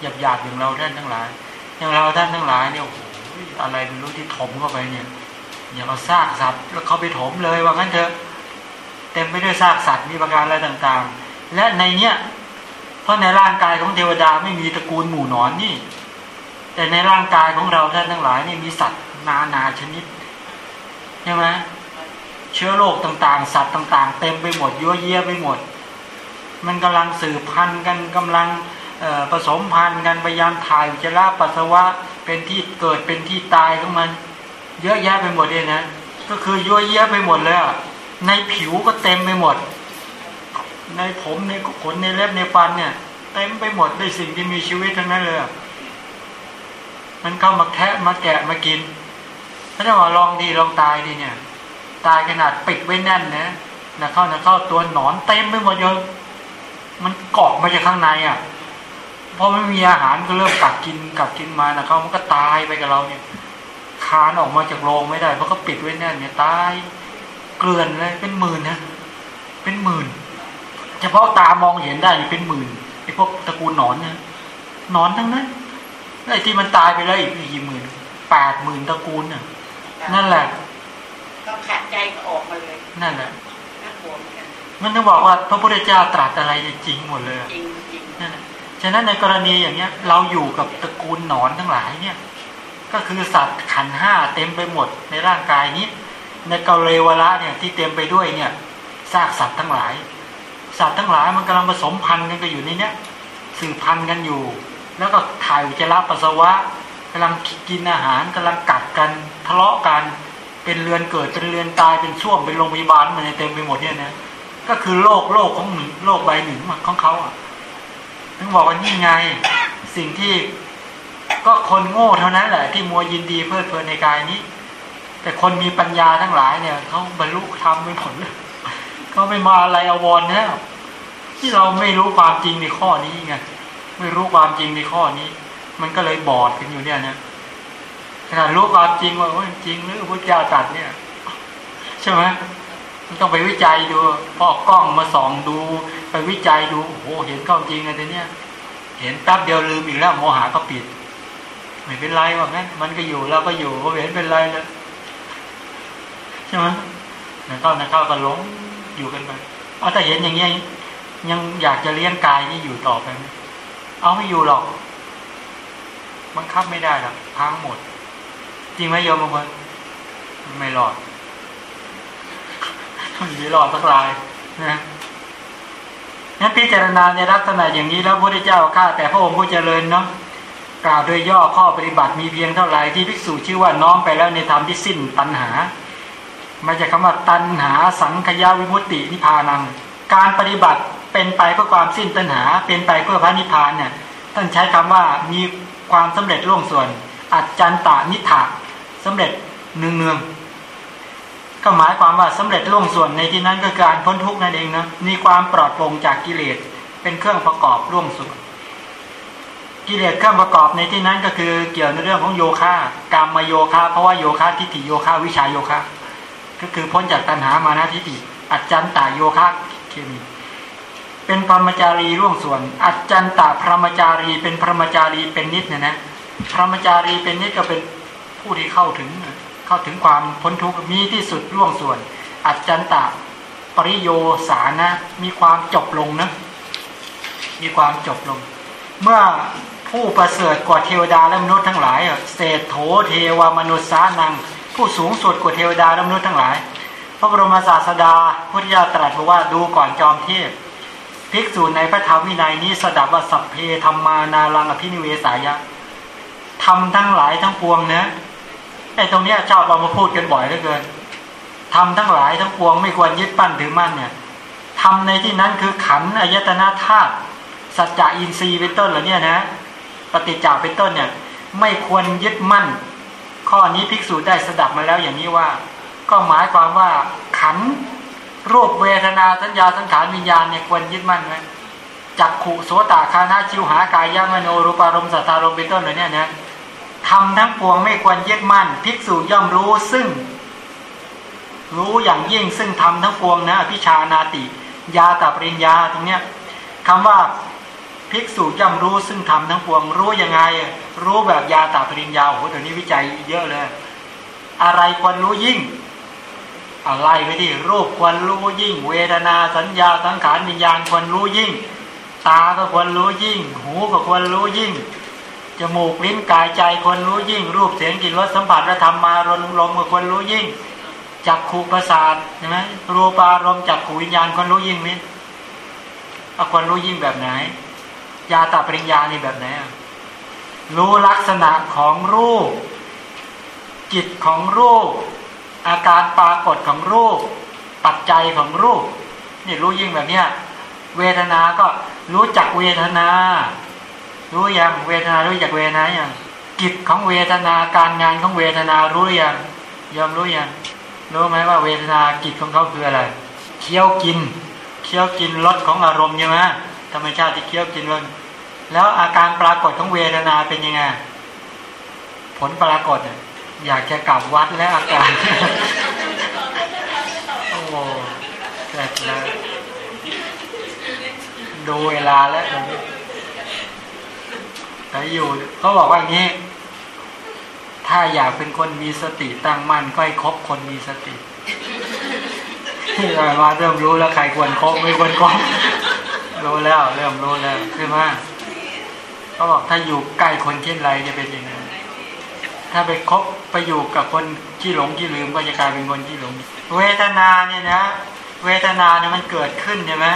หยาบหยาบอย่างเราท่านทั้งหลาย อย่างเราท่านทั้งหลายเนี่ยโอ้โหอะไรไม่รู้ที่ถมเข้าไปเนี่ยอย่างเราซากสัตว์แล้วเขาไปถมเลยว่างั้นเถอะเต็มไปด้วยซากสัตว์มีประการอะไรต่างๆ และในเนี้ยเพราะในร่างกายของเทวดาไม่มีตระกูลหมู่นอนนี่ แต่ในร่างกายของเราท่านทั้งหลายนี่มีสัตว์นานาชนิดใช่ไหมเชื้อโรคต่างๆ สัตว์ต่าง ๆ เต็มไปหมดยั่วเยี่ยไปหมด มันกำลังสืบพันธุ์กันกำลัง ผสมพันธุ์กันพยายามถ่ายอุจจาระปัสสาวะเป็นที่เกิดเป็นที่ตายของมัน เยอะแยะไปหมดเลยนะ ก็คือยั่วเยี่ยไปหมดเลยในผิวก็เต็มไปหมด ในผมในขนในเล็บในฟันเนี่ยเต็มไปหมดด้วยสิ่งที่มีชีวิตทั้งนั้นเลยมันเข้ามาแคะมาแกะมากินถ้าจะว่าลองดีลองตายดีเนี่ย ตายขนาดปิดไว้แน่นนะนะเข้านะเข้าตัวหนอนเต็มไปหมดเยอะมันเกาะมาจากข้างในอะ พอไม่มีอาหารก็เริ่มกัดกินกัดกินมานะเขามันก็ตายไปกับเราเนี่ยคานออกมาจากโรงไม่ได้ เพราะเขาปิดไว้แน่นเนี่ยตายเกลื่อนเลยเป็นหมื่นนะเป็นหมื่น เฉพาะตามองเห็นได้เป็นหมื่นไอ้พวกตระกูลหนอนเนี่ยหนอนทั้งนั้นไอ้ที่มันตายไปแล้วอีกกี่หมื่นแปดหมื่นตระกูลน่ะ นั่นแหละก็ขาดใจก็ออกมาเลยนั่นแหละน่ากลัวเหมือนกันมันต้องบอกว่าพระพุทธเจ้าตรัสอะไรจริงหมดเลยจริงจริงนั่นแหละ ฉะนั้นในกรณีอย่างเนี้ย เราอยู่กับตระกูลหนอนทั้งหลายเนี่ย ก็คือสัตว์ขันห้าเต็มไปหมดในร่างกายนี้ ในกาเลวละเนี่ยที่เต็มไปด้วยเนี่ยซากสัตว์ทั้งหลาย สัตว์ทั้งหลายมันกำลังผสมพันธุ์กันก็อยู่ในเนี้ยสืบพันธุ์กันอยู่ แล้วก็ถ่ายอุจจาระปัสสาวะกำลังกินอาหารกำลังกัดกันทะเลาะกันเป็นเรือนเกิดเป็นเรือนตายเป็นช่วงเป็นโรงพยาบาลมันเต็มไปหมดเนี่ยนะก็คือโลกโลกของหนึ่งโลกใบหนึ่งของเขาอะ ถึงบอกว่านี่ไงสิ่งที่ก็คนโง่เท่านั้นแหละ ที่มัวยินดีเพลิดเพลินในกายนี้ แต่คนมีปัญญาทั้งหลายเนี่ยเขาบรรลุธรรมไม่ผลเขาไม่มาอะไรอววรนะที่เราไม่รู้ความจริงในข้อนี้ไงไม่รู้ความจริงในข้อนี้ มันก็เลยบอดกันอยู่เนี่ยนะขนาดรู้ความจริงว่าจริงหรือพระเจ้าตรัสเนี่ย ใช่ไหม ต้องไปวิจัยดูพอกกล้องมาส่องดู ไปวิจัยดูโอ้โหเห็นข้อจริงอะไรเนี่ย เห็นแป๊บเดียวลืมอีกแล้วโมหะก็ปิด ไม่เป็นไรว่างั้นมันก็อยู่เราก็อยู่ก็เห็นเป็นไรแล้วใช่ไหมนักเข้านักเข้าก็หลงอยู่กันไปเอาแต่เห็นอย่างเงี้ยยังอยากจะเลี้ยงกายนี่อยู่ต่อไปไหมเอาไม่อยู่หรอกมันคับไม่ได้หรอกพังหมด จริงไหมโยมบางคนไม่รอด ไม่รอดสักรายนะนั้นพิจารณาในลักษณะอย่างนี้แล้วพระพุทธเจ้าข้าแต่พระองค์ผู้เจริญเนาะกล่าวโดยย่อข้อปฏิบัติมีเพียงเท่าไหร่ที่ภิกษุชื่อว่าน้อมไปแล้วในธรรมที่สิ้นตัณหามาจากคำว่าตัณหาสังขยาวิมุตตินิพานัง การปฏิบัติเป็นไปเพื่อความสิ้นตัณหา เป็นไปเพื่อพระนิพพานเนี่ยท่านใช้คำว่ามีความสำเร็จร่วงส่วน อัจจันตานิถาสำเร็จเนืองเนือง ก็หมายความว่าสำเร็จล่วงส่วนในที่นั้นก็การพ้นทุกข์นั่นเองนะมีความปลอดโปร่งจากกิเลสเป็นเครื่องประกอบร่วงส่วน กิเลสเครื่องประกอบในที่นั้นก็คือเกี่ยวในเรื่องของโยคะกรรมมาโยคะเพราะว่าโยคะทิฏฐิโยคะวิชาโยคะ ก็คือพ้นจากตัณหามานะทิฏฐิอัจจันตาโยคะเคมีเป็นพรหมจารีร่วงส่วน อัจจันตาพรหมจารีเป็นพรหมจารีเป็นนิดเนี่ยนะพรหมจารีเป็นนิดก็เป็นผู้ที่เข้าถึง เข้าถึงความพ้นทุกข์มีที่สุดร่วงส่วน อัจจันตะปริโยสานะ มีความจบลงนะมีความจบลง เมื่อผู้ประเสริฐกว่าเทวดาและมนุษย์ทั้งหลายเศษโถเทวมนุษย์สานัง ผู้สูงสุดกว่าเทวดาและมนุษย์ทั้งหลาย พระบรมศาสดาพุทธิยาตรัสว่าดูก่อนจอมเทพภิกษุในพระธรรมวินัยนี้สดับว่าสัพเพธรรมานารังอภินิเวสายะทำทั้งหลายทั้งปวงเนะ ไอ้ตรงเนี้ยชอบเอามาพูดกันบ่อยเหลือเกินทำทั้งหลายทั้งปวงไม่ควรยึดปั้นถือมั่นเนี่ยทำในที่นั้นคือขันอายตนะธาตุสัจจะอินทรีย์เป็นต้นเหล่านี้นะ ปฏิจจาเป็นต้นเนี่ย ไม่ควรยึดมั่น ข้อนี้ภิกษุได้สดับมาแล้วอย่างนี้ว่า ก็หมายความว่าขันรูปเวทนาสัญญาสังขารวิญญาณเนี่ยควรยึดมั่นไหมจักขุโสตาคานาชิวหากายมโนรูปารมณ์สัทธารมเป็นต้นเหล่านี้นะ ทำทั้งปวงไม่ควรยึดมั่น ภิกษุย่อมรู้ซึ่ง รู้อย่างยิ่งซึ่งทำทั้งปวงนะพิชานาติ ยาตาปริญญาตรงเนี้ยคำว่าภิกษุย่อมรู้ซึ่งทำทั้งปวง รู้ยังไง รู้แบบยาตาปริญญาโอ้โหเดี๋ยวนี้วิจัยเยอะเลย อะไรควรรู้ยิ่งอะไรไปที่รูปควรรู้ยิ่ง เวทนาสัญญาสังขารวิญญาณควรรู้ยิ่ง ตาก็ควรรู้ยิ่ง หูก็ควรรู้ยิ่ง จมูกลิ้นกายใจควรรู้ยิ่ง รูปเสียงกลิ่นรสสัมผัสและธรรมารมลมก็ควรรู้ยิ่งจักขูประสาทใช่ไหมรูปารมจักขูวิญญาณควรรู้ยิ่งมิเอาควรรู้ยิ่งแบบไหน ยาตาปริญญานี่แบบไหนรู้ลักษณะของรูป จิตของรูป อาการปรากฏของรูป ปัจจัยของรูป นี่รู้ยิ่งแบบเนี้ยเวทนา ก็รู้จักเวทนา รู้ยังเวทนารู้จักเวทนาอย่างกิจของเวทนาการงานของเวทนารู้ยังยอมรู้ยังรู้ไหมว่าเวทนากิจของเขาคืออะไรเคี้ยวกินเคี้ยวกินรสของอารมณ์ใช่ไหมธรรมชาติที่เคี้ยวกินรสแล้วอาการปรากฏของเวทนาเป็นยังไงผลปรากฏอยากจะกลับวัดแล้วอาการโอ้เสร็จแล้วดูเวลาแล้ว แต่อยู่เขาบอกว่าอย่างนี้ ถ้าอยากเป็นคนมีสติตั้งมั่นก็ให้คบคนมีสติที่เรามาเริ่มรู้แล้วใครควรคบไม่ควรคบรู้แล้วเริ่มรู้แล้วใช่ไหมเขาบอกถ้าอยู่ใกล้คนเช่นไรจะเป็นยังไงถ้าไปคบไปอยู่กับคนที่หลงที่ลืมก็จะกลายเป็นคนที่หลง เวทนาเนี่ยนะ เวทนาเนี่ยมันเกิดขึ้นใช่ไหม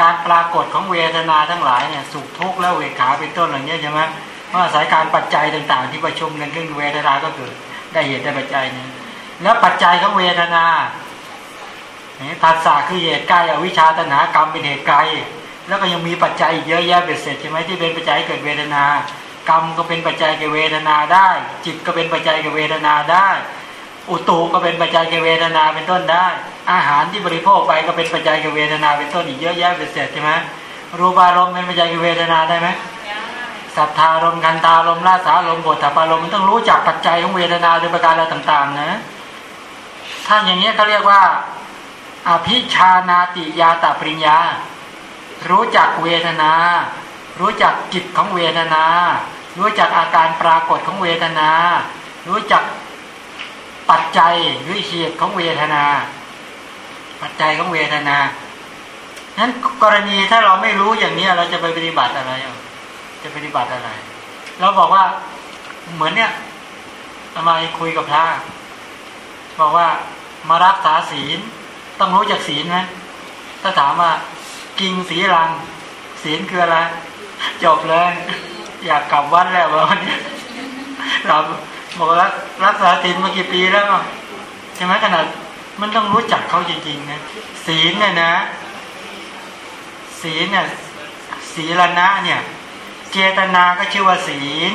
การปรากฏของเวทนาทั้งหลายเนี่ยสุขทุกข์แล้วเวขาเป็นต้นเหล่านี้ยใช่ไหมเพราะอาศัยการปัจจัยต่างๆ ที่ประชุมกันขึ้นเวทนาก็เกิดได้เหตุได้ปัจจัยนี่แล้วปัจจัยของเวทนาเนี่ยภาษาคือเหตุใกล้อวิชชาตนากรรมเป็นเหตุไกล แล้วก็ยังมีปัจจัยอีกเยอะแยะเบ็ดเสร็จใช่ไหมที่เป็นปัจจัยเกิดเวทนากรรมก็เป็นปัจจัยแก่เวทนาได้ จิตก็เป็นปัจจัยแก่เวทนาได้ อุตุก็เป็นปัจจัยแก่เวทนาเป็นต้นได้ อาหารที่บริโภคไปก็เป็นปัจจัยแก่เวทนาเป็นต้นอีกเยอะแยะเป็นเศษใช่ไหมรูปารมณ์เป็นปัจจัยแก่เวทนาได้ไหมสัทธารมณ์กันตารมณ์ราสารมณ์บทถปารมณ์มันต้องรู้จักปัจจัยของเวทนาโดยประการอะไรต่าง ๆ นะ ถ้าอย่างนี้เขาเรียกว่าอภิชานาติยาตาปริญญา รู้จักเวทนา รู้จักจิตของเวทนา รู้จักอาการปรากฏของเวทนา รู้จัก ปัจจัยหรือเหตุของเวทนา ปัจจัยของเวทนานั้นกรณีถ้าเราไม่รู้อย่างนี้เราจะไปปฏิบัติอะไรจะปฏิบัติอะไร เราบอกว่าเหมือนเนี่ยทำไมคุยกับพระบอกว่ามารักษาศีลต้องรู้จักศีลไหมถ้าถามว่ากิงสีรัง ศีลคืออะไรจบเลย อยากกลับวัดแล้ววันนี้เรา บอกรักรักษาศีลมากี่ปีแล้วใช่ไหมขนาดมันต้องรู้จักเขาจริงๆนะศีลเนี่ยนะศีลเนี่ยศีลนะเนี่ยเจตนาก็ชื่อว่าศีล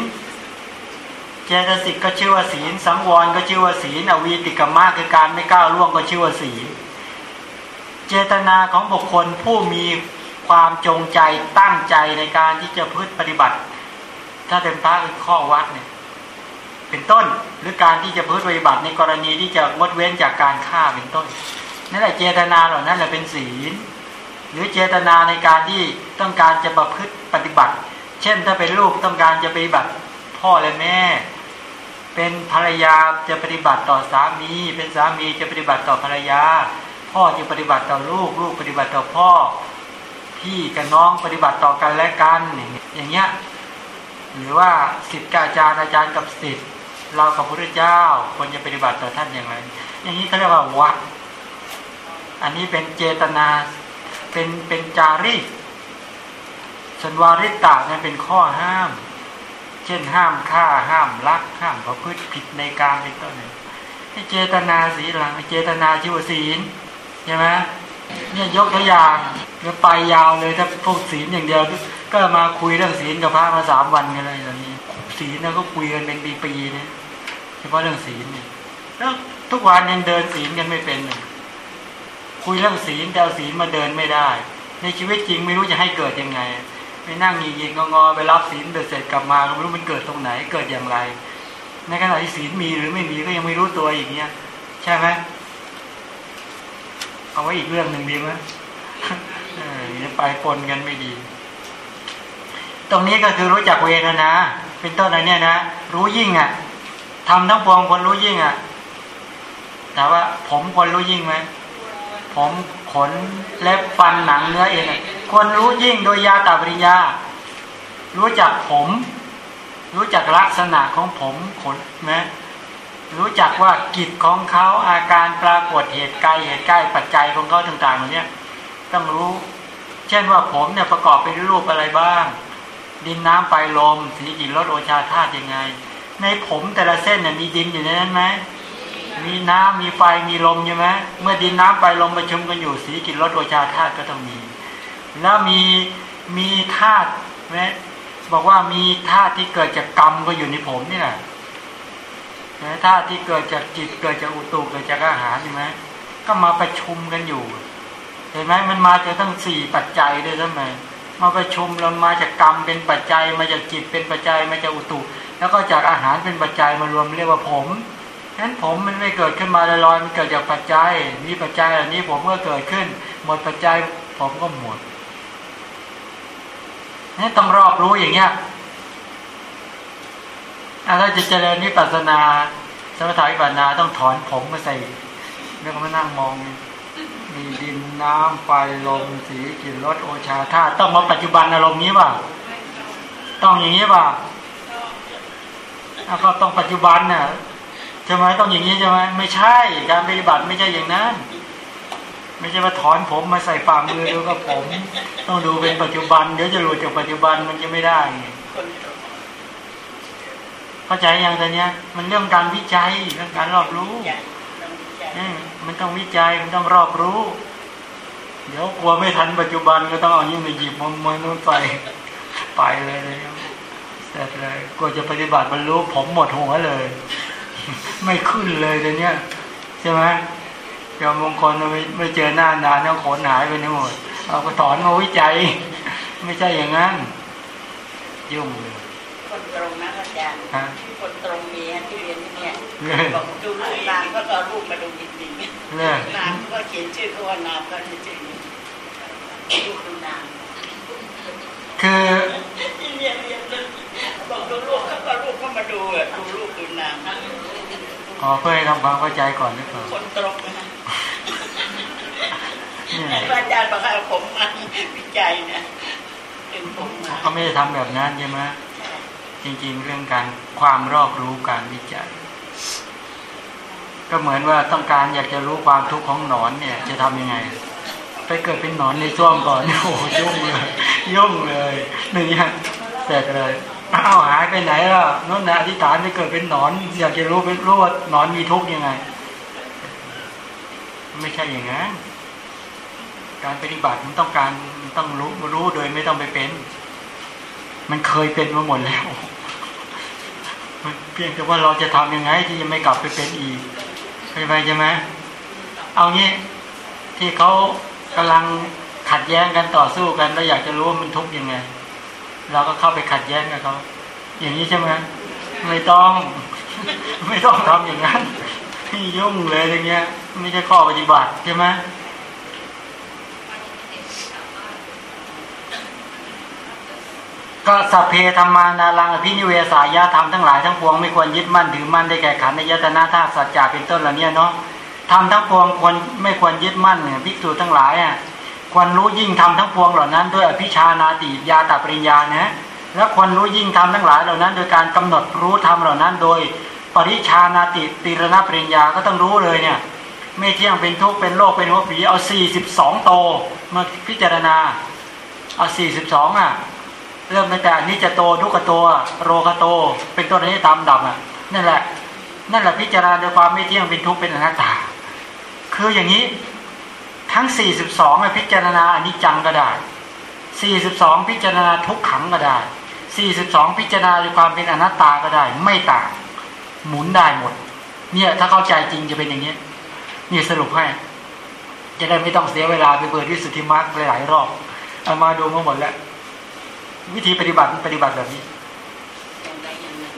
เจตสิกก็ชื่อว่าศีล สังวรก็ชื่อว่าศีล อวีติกรรมะคือการไม่ก้าวล่วงก็ชื่อว่าศีล เจตนาของบุคคลผู้มีความจงใจตั้งใจในการที่จะพึ่ปฏิบัติ ถ้าเป็นพระคือข้อวัดเนี่ย เป็นต้น หรือการที่จะพึ่ปฏิบัติในกรณีที่จะงดเว้นจากการฆ่าเป็นต้นนั่นแหละเจตนาเหล่านั้นแหละเป็นศีล หรือเจตนาในการที่ต้องการจะประพฤติปฏิบัติ เช่นถ้าเป็นลูกต้องการจะปฏิบัติพ่อและแม่ เป็นภรรยาจะปฏิบัติต่อสามี เป็นสามีจะปฏิบัติต่อภรรยา พ่อจะปฏิบัติต่อลูก ลูกปฏิบัติต่อพ่อ พี่กับน้องปฏิบัติต่อกันและกันอย่างเงี้ยหรือว่าสิทธิ์กับอาจารย์อาจารย์กับสิทธิ์ เรากับพระเจ้าควรจะปฏิบัติต่อท่านอย่างไร อย่างนี้เขาเรียกว่าวัด อันนี้เป็นเจตนา เป็นเป็นจารีตส่วนวาริตาเนี่ยเป็นข้อห้าม เช่นห้ามฆ่าห้ามลัก ห้ามประพฤติผิดในการเป็นต้นเนี่ยเจตนาสีหลังเจตนาชิวศีลใช่ไหมเนี่ยยกตัวอย่างแล้วไปยาวเลยถ้าพวกศีลอย่างเดียวก็มาคุยเรื่องศีลกับพระมาสามวันกันเลยตอนนี้ศีลเนี่ยก็คุยกันเป็นปีๆเนะ เฉพาะเรื่องศีลเนี่ยแล้วทุกวันยังเดินศีลกันไม่เป็นเลยคุยเรื่องศีลแต่เอาศีลมาเดินไม่ได้ ในชีวิตจริงไม่รู้จะให้เกิดยังไงไปนั่งยิงยิงงอไปรับศีลเสร็จกลับมาก็ไม่รู้มันเกิดตรงไหนเกิดอย่างไร ในขณะที่ศีลมีหรือไม่มีก็ยังไม่รู้ตัวอย่างเงี้ยใช่ไหมเอาไว้อีกเรื่องหนึ่งดีไหมเออไปปนกันไม่ดี ตรงนี้ก็คือรู้จักเวทนา เป็นต้นอะไรเนี่ยนะ รู้ยิ่งอะ ทำทั้งปวงคนรู้ยิ่งอะแต่ว่าผมคนรู้ยิ่งไหมผมขนเล็บฟันหนังเนื้อเองอะคนรู้ยิ่งโดยยาตาปริญญา รู้จักผม รู้จักลักษณะของผมขนไหมรู้จักว่ากิจของเขาอาการปรากฏเหตุใกล้เหตุใกล้ปัจจัยของเขาต่างๆเหล่านี้ต้องรู้ เช่นว่าผมเนี่ยประกอบไปด้วยรูปอะไรบ้าง ดินน้ำไฟลมสีกลิ่นรสโอชาธาตุยังไง ในผมแต่ละเส้นเนี่ยมีดินอยู่ในนั้นไหมมีน้ำมีไฟมีลมใช่ไหมเมื่อดินน้ำไฟลมประชุมกันอยู่สีกินรสโอชาธาตุก็ต้องมี แล้วมีมีธาตุไหมบอกว่ามีธาตุที่เกิดจากกรรมก็อยู่ในผมนี่แหละธาตุที่เกิดจากจิตเกิดจากอุตุเกิดจากอาหารใช่ไหมก็มาประชุมกันอยู่ เห็นไหมมันมาจากทั้งสี่ปัจจัยด้วยใช่ไหม มาประชุมแล้วมาจากกรรมเป็นปัจจัย มาจากจิตเป็นปัจจัย มาจากอุตุ แล้วก็จากอาหารเป็นปัจจัยมารวมเรียกว่าผมฉะนั้นผมมันไม่เกิดขึ้นมาลอยๆมันเกิดจากปัจจัย มีปัจจัยอันนี้ผมก็เกิดขึ้น หมดปัจจัยผมก็หมดนี่ต้องรอบรู้อย่างเงี้ยถ้าจะเจริญนิพพานาสมถะวิปัสสนาต้องถอนผมมาใส่แล้วก็มานั่งมอง มีดินน้ำไฟลมสีกลิ่นรสโอชาธาตุต้องมาปัจจุบันอารมณ์นี้ป่ะต้องอย่างนี้ป่ะแล้วก็ต้องปัจจุบันน่ะใช่ไหมต้องอย่างนี้ใช่ไหมไม่ใช่การปฏิบัติไม่ใช่อย่างนั้นไม่ใช่ว่าถอนผมมาใส่ฝ่ามือดูก็ผม ต้องดูเป็นปัจจุบันเดี๋ยวจะหลุดจากปัจจุบันมันจะไม่ได้เข้าใจยังตอนเนี้ย มันเรื่องการวิจัยเรื่องการรอบรู้ มมันต้องวิจัยมันต้องรอบรู้ เดี๋ยวกลัวไม่ทันปัจจุบันก็ต้องเอานี่มาหยิบมันมันนู่นไปไปเลยเลยเสร็จเลยกลัวจะปฏิบัติบรรลุผมหมดหัวเลย ไม่ขึ้นเลยเดี๋ยวนี้ใช่ไหมเดี๋ยวมงคลไม่ไม่เจอหน้านานแล้วขนหายไปหมดเอาก็ถอนมาวิจัย ไม่ใช่อย่างนั้นยุ่งเลยคนตรงนะอาจารย์ฮะคนตรง บอกดูรูปนามก็ก็เอารูปมาดูจริงเลยๆนามก็เขียนชื่อเขาว่านามก็จริงๆรูปดูนามคือที่เรียนเรียนเลยบอกดูรูปเขาก็รูปเข้ามาดูอะดูรูปดูนามขอเพื่อให้ทำความเข้าใจก่อนหรือเปล่าคนตรงนะเนี่ยแต่ว่าอาจารย์บอกให้เอาผมมาวิจัยนะเป็นผมมาเขาไม่ได้ทำแบบนั้นใช่ไหมจริงๆ เรื่องการความรอบรู้การวิจัย ก็เหมือนว่าต้องการอยากจะรู้ความทุกข์ของหนอนเนี่ย จะทำยังไง ไปเกิดเป็นหนอนในส้วมก่อนโอ้โหยุ่งเลยยุ่งเลยนี่ฮะเสร็จเลยอ้าหายไปไหนล่ะนั่นนะอธิษฐานไปเกิดเป็นหนอน อยากจะรู้เป็นรู้ว่าหนอนมีทุกข์ยังไง ไม่ใช่อย่างนั้นการปฏิบัติมันต้องการต้องรู้รู้โดยไม่ต้องไปเป็น มันเคยเป็นมาหมดแล้ว เพียงแต่ว่าเราจะทำยังไงที่จะไม่กลับไปเป็นอีกเข้าใจใช่ไหมเอางี้ที่เขากำลังขัดแย้งกันต่อสู้กันแล้วอยากจะรู้ว่ามันทุกข์ยังไง เราก็เข้าไปขัดแย้งกับเขาอย่างนี้ใช่ไหมไม่ต้อง ไม่ต้องทำอย่างนั้นที่ยุ่งเลยอย่างเงี้ย ไม่ใช่ข้อปฏิบัติใช่ไหม ก็สัพเพธรรมานารังอภินิเวสายะธรรมทั้งหลายทั้งปวงไม่ควรยึดมั่นถือมั่นได้แก่ขันธ์ในยตนาธาตุสัจจะเป็นต้นเหล่านี้เนาะทำทั้งปวงควรไม่ควรยึดมั่นเนี่ยภิกษุทั้งหลายอะควรรู้ยิ่งทำทั้งปวงเหล่านั้น ด้วยอภิชานาติยาตปริญญานะและควรรู้ยิ่งทำทั้งหลายเหล่านั้น โดยการกำหนดรู้ธรรมเหล่านั้น โดยปริชานาติติรณปริญญาก็ต้องรู้เลยเนี่ยไม่เที่ยงเป็นทุกข์เป็นโรคเป็นหัวผีเอาสี่สิบสองโตมาพิจารณาเอาสี่สิบสองอะ เริ่มตั้งแต่นิจโตทุกโตโรคโต เป็นต้นให้ตามดับอะนั่นแหละ นั่นแหละพิจารณาโดยความไม่เที่ยงเป็นทุกข์เป็นอนัตตา คืออย่างนี้ทั้ง 42อะพิจารณาอนิจจังก็ได้ 42 พิจารณาทุกขังก็ได้ 42 พิจารณาโดยความเป็นอนัตตาก็ได้ ไม่ต่าง หมุนได้หมด เนี่ยถ้าเข้าใจจริงจะเป็นอย่างนี้นี่สรุปให้ จะได้ไม่ต้องเสียเวลาไปเปิดวิสุทธิมรรคหลายรอบเอามาดูมาหมดแล้ว วิธีปฏิบัติมันปฏิบัติแบบนี้อย่างใดอย่างหนึ่ง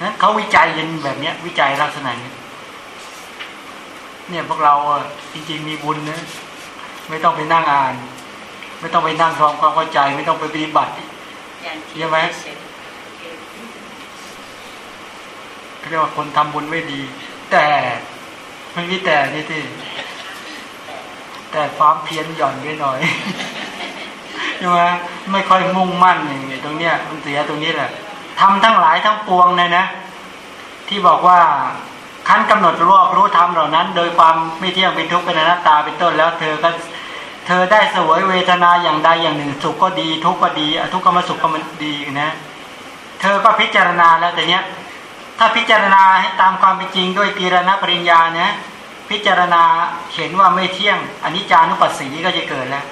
นั้นเขาวิจัยกันแบบเนี้ย วิจัยลักษณะนี้เนี่ยพวกเราอะจริง ๆ มีบุญนะไม่ต้องไปนั่งอ่าน ไม่ต้องไปนั่งทำความเข้าใจ ไม่ต้องไปปฏิบัติใช่ไหมเขาเรียกว่าคนทำบุญไว้ดี แต่ไม่มีแต่นี่ที่แต่ความเพียรหย่อนไปหน่อยใช่ไหมไม่ค่อยมุ่งมั่นอย่างนี้ตรงเนี้ยมันเสียตรงนี้แหละทำทั้งหลายทั้งปวงเลยนะ ที่บอกว่าขั้นกำหนดรอบรู้ธรรมเหล่านั้น โดยความไม่เที่ยงเป็นทุกข์เป็นอนัตตาเป็นต้นแล้ว เธอก็เธอได้สวยเวทนาอย่างใดอย่างหนึ่ง สุขก็ดี ทุกข์ก็ดีทุกข์ก็มาสุขก็มันดีนะ เธอก็พิจารณาแล้วแต่เนี้ย ถ้าพิจารณาให้ตามความเป็นจริงด้วยตีรณปริญญานะ พิจารณาเห็นว่าไม่เที่ยงอนิจจานุปัสสีก็จะเกิดแล้ว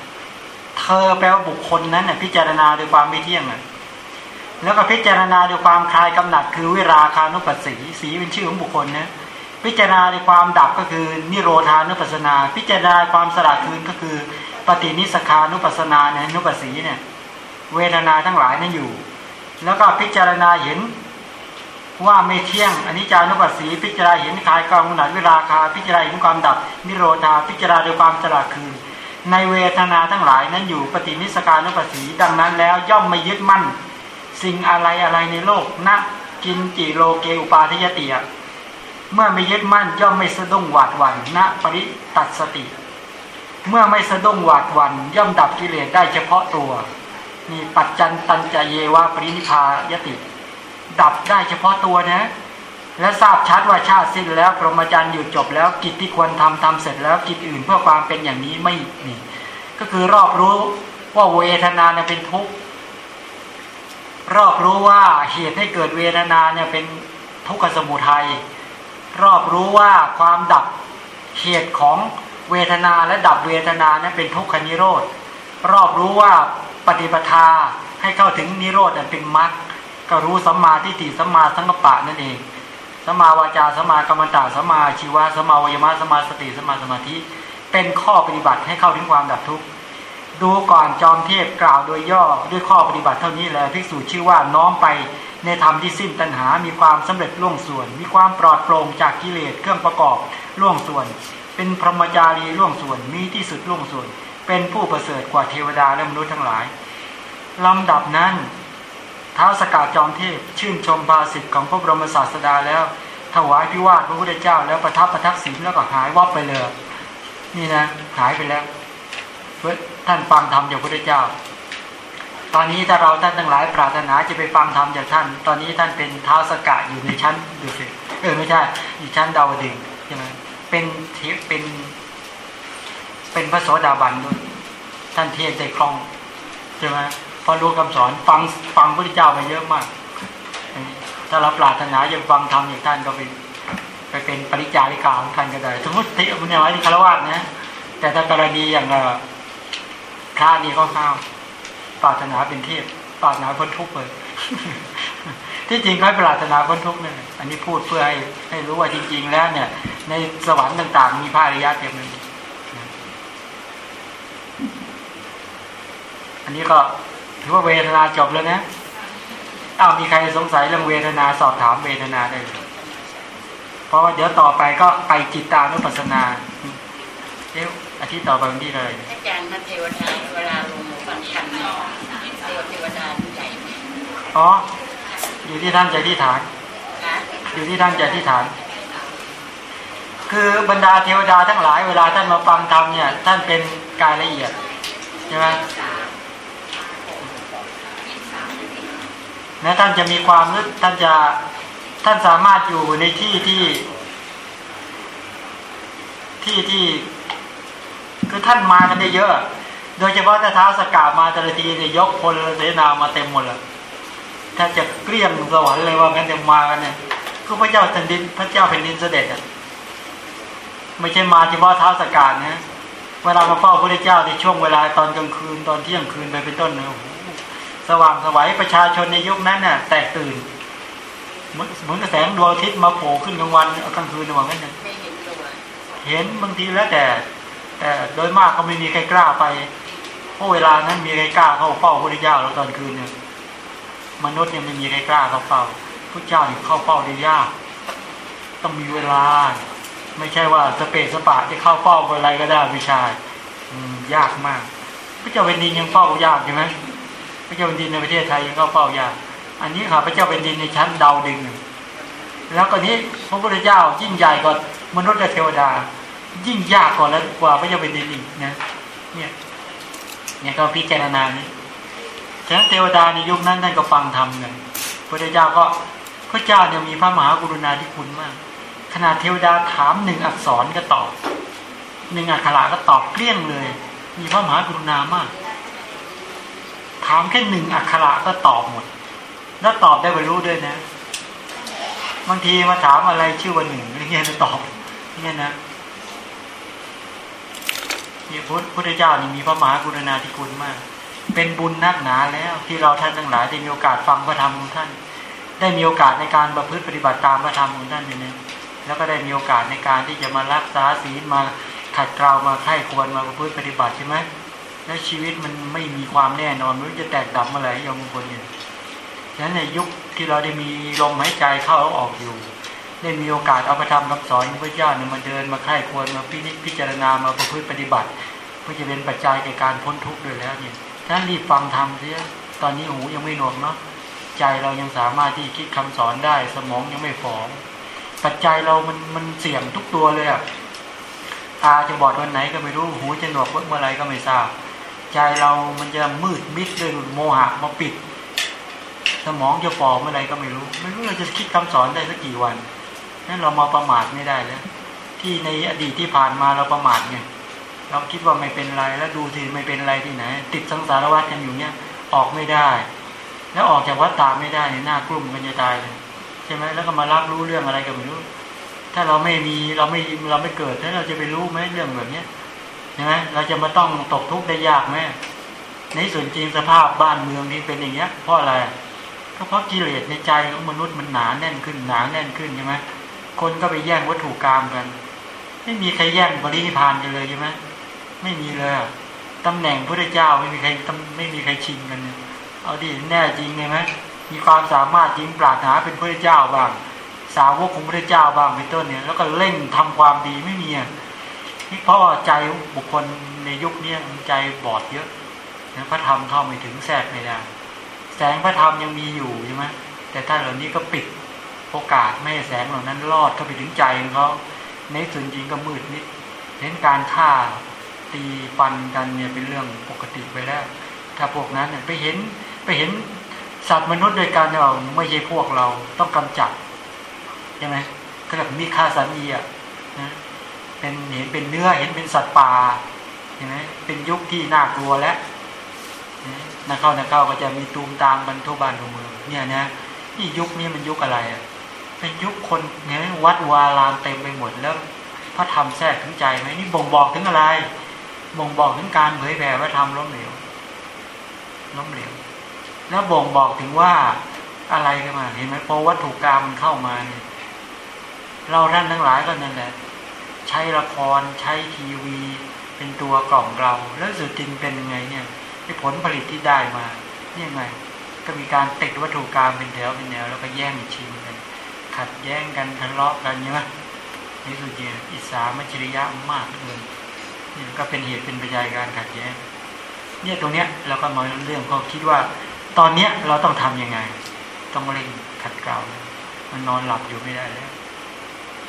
เธอแปลว่าบุคคลนั้นน่ะพิจารณาด้วยความไม่เที่ยงอะแล้วก็พิจารณาด้วยความคลายกำหนัดคือวิราคานุปัสสีสีเป็นชื่อของบุคคลนะพิจารณาด้วยความดับก็คือนิโรธานุปัสนา พิจารณาความสละคืนก็คือ ปฏินิสขานุปัสนาเนี่ยนุปัสสีเนี่ยเวทนาทั้งหลายนั้นอยู่ แล้วก็พิจารณาเห็นว่าไม่เที่ยงอันนี้จานุปัสสี พิจารณาเห็นคลายกองหนัดวิราคาพิจารณาเห็นความดับนิโรธาพิจารณาด้วยความสละคืน ในเวทนาทั้งหลายนั้นอยู่ปฏินิสการนุปัสสีดังนั้นแล้วย่อมไม่ยึดมั่น สิ่งอะไรอะไรในโลกณกินจิโลเกอุปาทยติยเมื่อไม่ยึดมั่นย่อมไม่สะดุ้งหวาดหวั่นณปริตัดสติ เมื่อไม่สะดุ้งหวาดหวั่นย่อมดับกิเลสได้เฉพาะตัวนี่ปัจจันตันจเยวาปรินิพายติ ดับได้เฉพาะตัวนะ และทราบชัดว่าชาติสิ้นแล้วพรหมจรรย์หยุดจบแล้วกิจที่ควรทำทำเสร็จแล้วกิจอื่นเพื่อความเป็นอย่างนี้ไม่มีก็คือรอบรู้ว่าเวทนาเนี่ยเป็นทุกข์รอบรู้ว่าเหตุให้เกิดเวทนาเนี่ยเป็นทุกขสมุทัยรอบรู้ว่าความดับเหตุของเวทนาและดับเวทนาเนี่ยเป็นทุกขนิโรธ รอบรู้ว่าปฏิปทาให้เข้าถึงนิโรธเป็นมรรคก็รู้สัมมาทิฏฐิสัมมาสังกปะนั่นเอง สมาวาจาสมากรรมตาสมาชีวะสมาวิมารสมาสติสมาสมาธิ เป็นข้อปฏิบัติให้เข้าถึงความดับทุกข์ดูก่อนจอมเทพกล่าวโดยย่อด้วยข้อปฏิบัติเท่านี้แหละภิกษุชื่อว่าน้อมไปในธรรมที่สิ้นตัณหา มีความสำเร็จล่วงส่วน มีความปลอดโปร่งจากกิเลสเครื่องประกอบล่วงส่วน เป็นพรหมจารีล่วงส่วน มีที่สุดล่วงส่วน เป็นผู้ประเสริฐกว่าเทวดาและมนุษย์ทั้งหลายลำดับนั้น ท้าสกาจอมเทพ ชื่นชมภาสิทธิ์ของพระบรมศาสดาแล้ว ถวายพิวาทพระพุทธเจ้า แล้วประทับประทักษิณแล้วก็หายวับไปเลย นี่นะหายไปแล้วเพื่อท่านฟังธรรมจากพระพุทธเจ้า ตอนนี้ถ้าเราท่านทั้งหลายปรารถนาจะไปฟังธรรมจากท่าน ตอนนี้ท่านเป็นท้าสกาอยู่ในชั้นดูสิเออไม่ใช่อยู่ชั้นดาวดึงใช่ไหมเป็นเทเป็น เป็นพระโสดาบันด้วยท่านเทศได้คล่องใช่ไหม พอรู้คำสอนฟังฟังพระพุทธเจ้ามาเยอะมาก ถ้าเราปรารถนาจะฟังธรรมอย่างท่านก็ไปไปเป็นปริจาริกาของท่านก็ได้ สมมติที่มันอย่างไรที่คารวะนะแต่ถ้ากรณีอย่างพระนี่ก็ห้ามปรารถนาเป็นเทพปรารถนาพ้นทุกข์เลยที่จริงเขาปรารถนาพ้นทุกข์เนี่ยอันนี้พูดเพื่อให้ให้รู้ว่าจริง ๆ แล้วเนี่ย ในสวรรค์ต่าง ๆ มีพระอริยะเต็มเลยอันนี้ก็ ถือว่าเวทนาจบแล้วนะอ้าวมีใครสงสัยเรื่องเวทนาสอบถามเวทนาได้เลยเพราะว่าเดี๋ยวต่อไปก็ไปจิตตานุปัสสนาเดี๋ยวอาทิตย์ต่อไปวันที่เลยอาจารย์มาเทวดาเวลาลงฟังธรรมเนี่ยเทวเทวดาใหญ่ไหมอ๋ออยู่ที่ท่านจที่ฐาน อยู่ที่ท่านจที่ฐาน คือบรรดาเทวดาทั้งหลายเวลาท่านมาฟังธรรมเนี่ย ท่านเป็นกายละเอียดใช่ไหม นะท่านจะมีความนึกท่านจะท่านสามารถอยู่ในที่ที่ ที่ที่ คือท่านมากันได้เยอะ โดยเฉพาะถ้าเท้าสกามาแต่ละทีเนี่ยยกพลเสนามาเต็มหมดเลยถ้าจะเกลี้ยงสวรรค์เลยว่ากันจะมากันเนี่ยก็พระเจ้าแผ่นดินพระเจ้าแผ่นดินเสด็จอะไม่ใช่มาเฉพาะเท้าสกานะเวลามาเฝ้าพระเจ้าในช่วงเวลาตอนกลางคืนตอนเที่ยงคืนไปเป็นต้นเนี่ยโอ้โห สว่างสวัยประชาชนในยุคนั้นน่ะ แตกตื่นเหมือนเหมือนกับแสงดวงอาทิตย์มาโผล่ขึ้นกลางวันเอากลางคืนว่างั้นนะไม่เห็นตัวเห็นบางทีแล้วแต่แต่โดยมากก็ไม่มีใครกล้าไปเพราะเวลานั้นมีใครกล้าเข้าเฝ้าพระเจ้าแล้วตอนคืนเนี่ยมนุษย์ยังไม่มีใครกล้าเข้าเฝ้าพระเจ้าเข้าเฝ้าได้ยากต้องมีเวลา ไม่ใช่ว่าสเปซสปะจะเข้าเฝ้าอะไรก็ได้ไม่ใช่อืมยากมากพระเจ้าเป็นดินยังเฝ้ายากใช่ไหมพ ระเจ้าแผ่นดินในประเทศไทยก็เฝ้ายากอันนี้ค่ะพระเจ้าแผ่นดินในชั้นดาวดึงแล้วก็นี้พระพุทธเจ้ายิ่งใหญ่กว่ามนุษย์และเทวดา ยิ่งยากกว่าแล้วกว่าพระเจ้าแผ่นดินอีกนะเนี่ยเนี่ยก็พิจารณานี้ฉะนั้นเทวดาในยุคนั้นท่านก็ฟังธรรมกันพระพุทธเจ้าก็พระเจ้าเนี่ยมีพระมหากรุณาธิคุณมาก ขนาดเทวดาถามหนึ่งอักษรก็ตอบหนึ่งอักขระก็ตอบเกลี้ยงเลย มีพระมหากรุณามาก ถามแค่หนึ่งอักขระก็ตอบหมด แล้วตอบได้บรรลุด้วยนะ บางทีมาถามอะไรชื่อว่าหนึ่งอะไรเงี้ยจะตอบเงี้ยนะนี่พุทธพุทธเจ้านี่มีพระมหากรุณาธิคุณมาก เป็นบุญนักหนาแล้วที่เราท่านทั้งหลายได้มีโอกาสฟังพระธรรมของท่าน ได้มีโอกาสในการประพฤติปฏิบัติตามพระธรรมของท่านเนี่ยแล้วก็ได้มีโอกาสในการที่จะมารักษาศีลมาขัดเกลามาไข้ควรมาประพฤติปฏิบัติใช่ไหม แล้วชีวิตมันไม่มีความแน่นอนม่รู้จะแตกดับเมื่อไหร่ยอมมงคลเนี่ยฉะนั้นในยุคที่เราได้มีลมหายใจเข้าออกอยู่ ได้มีโอกาสเอาพระธรรมคำสอนพระเจ้าเนี่ยมาเดินมาไข้ควรมาพินิจพิจารณามาประพฤติปฏิบัติเพื่อจะเป็นปัจจัยในการพ้นทุกข์ด้วยแล้วเนี่ยท่านรีบฟังธรรมเสียตอนนี้หูยังไม่หนวกเนาะใจเรายังสามารถที่คิดคำสอนได้ สมองยังไม่ฟองปัจจัยเรามันมันเสี่ยงทุกตัวเลยอะตาจะบอดวันไหนก็ไม่รู้หูจะหนวกเมื่อไรก็ไม่ทราบ ใจเรามันจะมืดมิดด้วยโมหะมาปิด สมองจะฟอเมื่อไรก็ไม่รู้ ไม่รู้เราจะคิดคำสอนได้สักกี่วันนั้นเรามาประมาทไม่ได้แล้วที่ในอดีตที่ผ่านมาเราประมาทไงเราคิดว่าไม่เป็นไรแล้วดูสิไม่เป็นไรที่ไหน ติดสังสารวัฏกันอยู่เนี่ยออกไม่ได้ แล้วออกจากวัฏฏาไม่ได้เนี่ยหน้ากลุ่มกันจะตายเลยใช่ไหมแล้วก็มารับรู้เรื่องอะไรก็ไม่รู้ ถ้าเราไม่มีเราไม่เราไม่เกิดแล้วเราจะไปรู้ไหมเรื่องแบบเนี้ย ใช่ไหมเราจะมาต้องตกทุกข์ได้ยากไหมในส่วนจริงสภาพบ้านเมืองนี้เป็นอย่างเงี้ยเพราะอะไรก็เพราะกิเลสในใจของมนุษย์มันหนาแน่นขึ้นหนาแน่นขึ้นใช่ไหมคนก็ไปแย่งวัตถุกรรมกัน ไม่มีใครแย่งบริพานกันเลยใช่ไหมไม่มีเลยตำแหน่งพระเจ้าไม่มีใครไม่มีใครชิงกันเนี่ยเอาดิแน่จริงไงไหมมีความสามารถจริงปรารถนาเป็นพระเจ้าบ้าง สาวกของพระเจ้าบ้างเป็นต้นเนี่ยแล้วก็เร่งทำความดีไม่มีอะ นี่เพราะว่าใจบุคคลในยุคนี้ใจบอดเยอะนะพระธรรมเข้าไม่ถึงแทรกไม่ได้แสงพระธรรมยังมีอยู่ใช่ไหมแต่ท่านเหล่านี้ก็ปิดโอกาสไม่ให้แสงเหล่านั้นรอดเข้าไปถึงใจของเขาในส่วนจริงก็มืดนิดเห็นการฆ่าตีฟันกันเนี่ยเป็นเรื่องปกติไปแล้ว ถ้าพวกนั้นเนี่ยไปเห็นไปเห็นสัตว์มนุษย์โดยกันเราไม่ใช่พวกเราต้องกำจัดใช่ไหมถ้าแบบมีค่าสัญญีอะนะ เป็นเห็นเป็นเนื้อเห็นเป็นสัตว์ป่าใช่ไหมเป็นยุคที่น่ากลัวแล้วนักเข้านักเข้าก็จะมีตูมตามบรรทุบานทั่วเมืองเนี่ยนะนี่ยุคนี้มันยุคอะไรอะเป็นยุคคนเนี่ยวัดวารามเต็มไปหมดแล้วพระธรรมแทรกถึงใจไหมนี่บ่งบอกถึงอะไร บ่งบอกถึงการเผยแผ่พระธรรมล้มเหลวล้มเหลวแล้วบ่งบอกถึงว่าอะไรกันมาเห็นไหมพอวัตถุกรรมมันเข้ามาเนี่ยเราท่านทั้งหลายก็นั่นแหละ ใช้ละครใช้ทีวี เป็นตัวกล่อมเรา แล้วสุดจริงเป็นยังไงเนี่ยผลผลิตที่ได้มาเนี่ยไง ก็มีการติดวัตถุกรรมเป็นแถวเป็นแนวแล้วก็แย่งชิงกัน ขัดแย้งกันทะเลาะกันใช่ไหมนี่สุดจริงอิสามัจฉริยะมากเลยนี่ก็เป็นเหตุเป็นปัจจัยการขัดแย้ง เนี่ยตรงเนี้ยเราก็มาเรื่องก็คิดว่า ตอนเนี้ยเราต้องทํำยังไง ต้องเร่งขัดเกลามันนอนหลับอยู่ไม่ได้แล้ว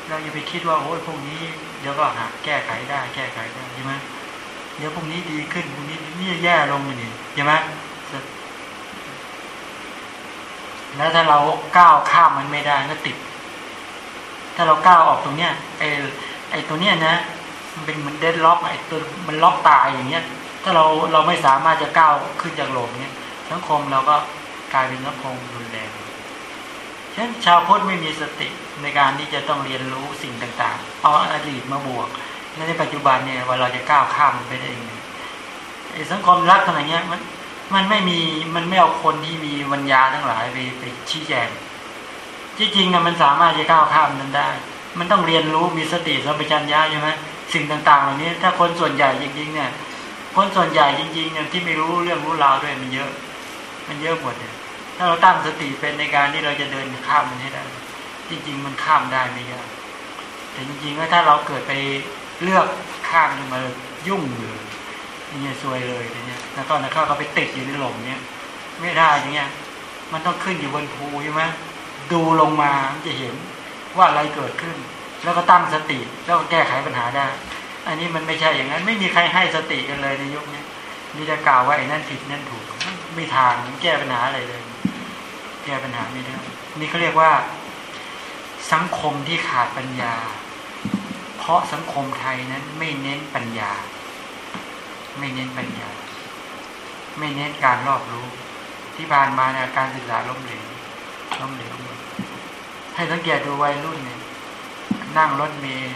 เราอย่าไปคิดว่าโอ้ยพวกนี้เดี๋ยวก็หาแก้ไขได้ แก้ไขได้ใช่ไหมเดี๋ยวพวกนี้ดีขึ้นพวกนี้นี่แย่ลงนี่ใช่ไหมแล้วถ้าเราก้าวข้ามมันไม่ได้ก็ติด ถ้าเราก้าวออกตรงเนี้ยไอ้ไอ้ตัวเนี้ยนะ มันเป็นเหมือนเดดล็อกไอ้ตัวมันล็อกตายอย่างเงี้ย ถ้าเราเราไม่สามารถจะก้าวขึ้นจากโลกเนี้ยสังคมเราก็กลายเป็นสังคมรุนแรงฉะนั้นชาวพุทธไม่มีสติ ในการที่จะต้องเรียนรู้สิ่งต่างๆ เอาอดีตมาบวกในปัจจุบันเนี่ยว่าเราจะก้าวข้ามไปได้ยังไอ้สังคมรักขนาดเนี้ยมันมันไม่มีมันไม่เอาคนที่มีวัญญาทั้งหลายไปไปชี้แจงที่จริงนะมันสามารถจะก้าวข้ามนั้นได้ มันต้องเรียนรู้มีสติสัมปชัญญะใช่ไหมสิ่งต่างๆเหล่านี้ ถ้าคนส่วนใหญ่จริงๆเนี่ยคนส่วนใหญ่จริงๆเนี่ยที่ไม่รู้เรื่องรู้ราวด้วยมันเยอะ มันเยอะหมดเนี่ยถ้าเราตั้งสติเป็นในการที่เราจะเดินข้ามมันให้ได้ จริงๆมันข้ามได้ไม่ยากแต่จริงๆว่าถ้าเราเกิดไปเลือกข้ามมายุ่งเลยนี่ซวยเลยเนี่ยแล้วก็นะเข้าเขาไปติดอยู่ในหล่มเนี่ยไม่ได้อย่างเงี้ย มันต้องขึ้นอยู่บนภูใช่ไหมดูลงมาจะเห็นว่าอะไรเกิดขึ้น แล้วก็ตั้งสติแล้วก็แก้ไขปัญหาได้ อันนี้มันไม่ใช่อย่างนั้น ไม่มีใครให้สติกันเลยในยุคนี้มีแต่กล่าวว่าไอ้นั่นผิดนั่นถูกไม่ทางแก้ปัญหาอะไรเลย แก้ปัญหาไม่ได้นี่เขาเรียกว่า สังคมที่ขาดปัญญา เพราะสังคมไทยนั้นไม่เน้นปัญญา ไม่เน้นปัญญา ไม่เน้นการรอบรู้ ที่ผ่านมาเนี่ยการศึกษาล้มเหลวล้มเหลวให้สังเกตดูวัยรุ่นเนี่ยนั่งรถเมล์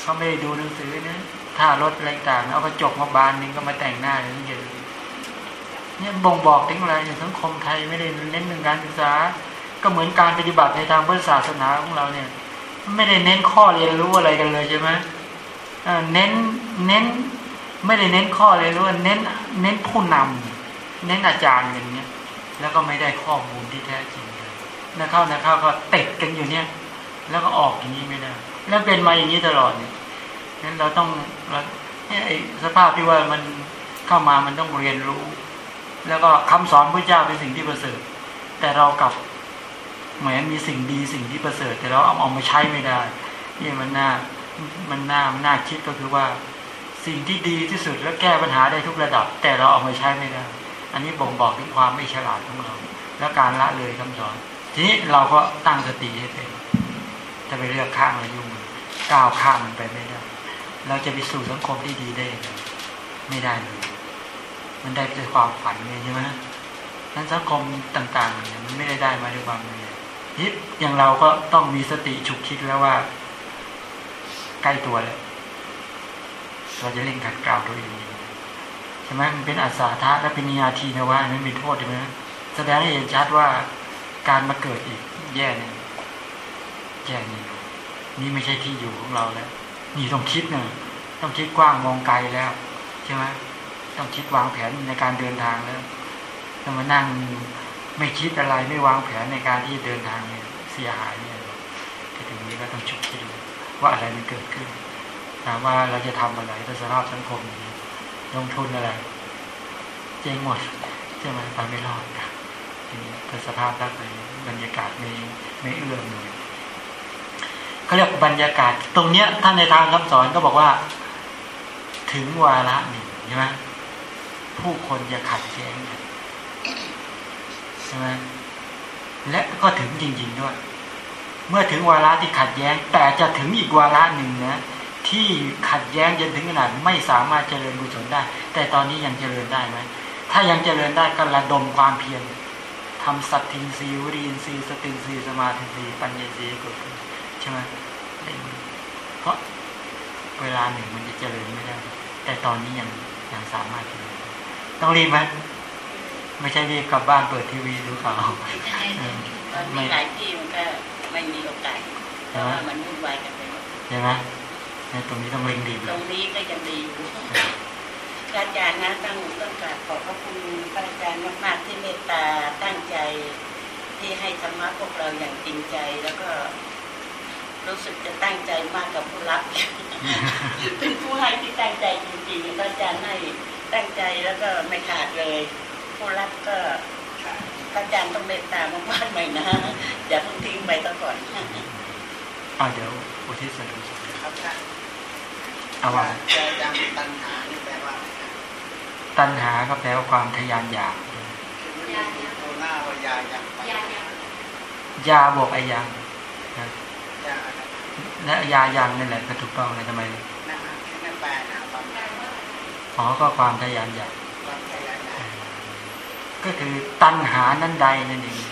เขาไม่ได้ดูหนังสือนะถ้ารถอะไรต่างเอากระจกมาบานหนึงก็มาแต่งหน้าเลยสังเกตดูเนี่ยบ่งบอกถึงอะไรสังคมไทยไม่ได้เน้นเรื่องการศึกษา ก็เหมือนการปฏิบัติในทางพุทธศาสนาของเราเนี่ย ไม่ได้เน้นข้อเรียนรู้อะไรกันเลยใช่ไหมเน้นเน้นไม่ได้เน้นข้อเรียนรู้เน้นเน้นผู้นำเน้นอาจารย์อย่างเนี้ยแล้วก็ไม่ได้ข้อมูลที่แท้จริงเลยนะเข้านะเข้าก็ติดกันอยู่เนี่ย แล้วก็ออกอย่างนี้ไม่ได้แล้วเป็นมาอย่างนี้ตลอดเนี่ยนั้นเราต้องเราไอ้สภาพที่ว่ามันเข้ามามันต้องเรียนรู้ แล้วก็คำสอนพระเจ้าเป็นสิ่งที่ประเสริฐแต่เรากลับ เหมือนมีสิ่งดีสิ่งที่ประเสริฐ แต่เราเอาเอามาใช้ไม่ได้ นี่มันน่ามันน่ามันน่าคิดก็คือว่า สิ่งที่ดีที่สุดและแก้ปัญหาได้ทุกระดับ แต่เราเอามาใช้ไม่ได้ อันนี้บ่งบอกถึงความไม่ฉลาดของเรา และการละเลยคำสอน ทีนี้เราก็ตั้งสติให้เป็นจะไปเลือกข้างเรายุ่งก้าวข้ามมันไปไม่ได้ เราจะไปสู่สังคมที่ดีได้ยังไงไม่ได้เลยมันได้ด้วยความฝันไงใช่ไหมนั้นสังคมต่างๆเนี่ยมันไม่ได้ได้มาด้วยความ ยนี่อย่างเราก็ต้องมีสติฉุกคิดแล้วว่า ใกล้ตัวแล้วเราจะเล่งขัดเกลาตัวเองใช่ไหมมันเป็นอาสาทะและเป็นนิยาทีนะว่านั้นเป็นโทษใช่ไหมแสดงให้เห็นชัดว่าการมาเกิดอีก แย่เนี่ยแย่นี่นี่ไม่ใช่ที่อยู่ของเราแล้ว นี่ต้องคิดเนะต้องคิดกว้างมองไกลแล้วใช่ไหมต้องคิดวางแผนในการเดินทางแล้วถ้ามานั่ง ไม่คิดอะไรไม่วางแผนในการที่เดินทางเนี่ยเสียหายเนี่ยที่ถึงนี้ก็ต้องฉุกคิดว่าอะไรมันเกิดขึ้นถามว่าเราจะทำอะไรถ้าสภาพสังคมนี้ลงทุนอะไร เจ๊งหมดใช่ไหมไปไม่รอดนะทีนี้สภาพรักเลยบรรยากาศไม่ไม่เอื้อมเลยเขาเรียกบรรยากาศ ตรงเนี้ยท่านในทางคำสอนก็บอกว่า ถึงวาระหนึ่งใช่ไหมผู้คนจะขัดแย้งกัน ช่ไหมและก็ถึงจริง ๆ ด้วย เมื่อถึงวาระที่ขัดแย้ง แต่จะถึงอีกวาระหนึ่งนะที่ขัดแย้งจนถึงขนาดไม่สามารถเจริญกุศลได้ แต่ตอนนี้ยังเจริญได้ไหมถ้ายังเจริญได้ก็ระดมความเพียรทำสัตทินรีวรีนรีสตินรีสมาธิรีปัญญารีเกิดขึ้นใช่ไหมเพราะเวลาหนึ่งมันจะเจริญไม่ได้ แต่ตอนนี้ยังยังสามารถเจริญต้องรีบไหม ไม่ใช่รีบกลับบ้านเปิดทีวีดูข่าวตอนมีหลายที่มันก็ไม่มีโอกาสเพราะว่ามันวุ่นวายกันไปหมดใช่ไหมในตรงนี้ต้องเร่งรีบตเลรยงนี้ก็ยังดีอยู่อาจารย์นะตั้งต้องกราบขอบพระคุณพระอาจารย์มากๆที่เมตตาตั้งใจที่ให้ธรรมะพวกเราอย่างจริงใจแล้วก็ รู้สึกจะตั้งใจมากกับผู้รับเป็นผู้ให้ที่ตั้งใจจริงๆพระอาจารย์ให้ตั้งใจแล้วก็ไม่ขาดเลย ผู้รับก็พระอาจารย์ต้องเมตตามากๆหน่อยนะอย่าเพิ่งทิ้งไปซะก่อนอ่าเดี๋ยวอุทิศส่วนกุศลครับท่านเอาว่าใจดำตัณหานี่แปลว่าตัณหาก็แปลว่าความทะยานอยากยาตัวหน้าว่ายาอย่างปัญญายาบวกไอยังนะยาอะไรและยายังนั่นแหละก็ถูกต้องเลยทำไมนะฮะแค่แปลนะความอ๋อก็ความทะยานอยากความใจอยาก ก็คือตัณหานั้นใดนั่นเอง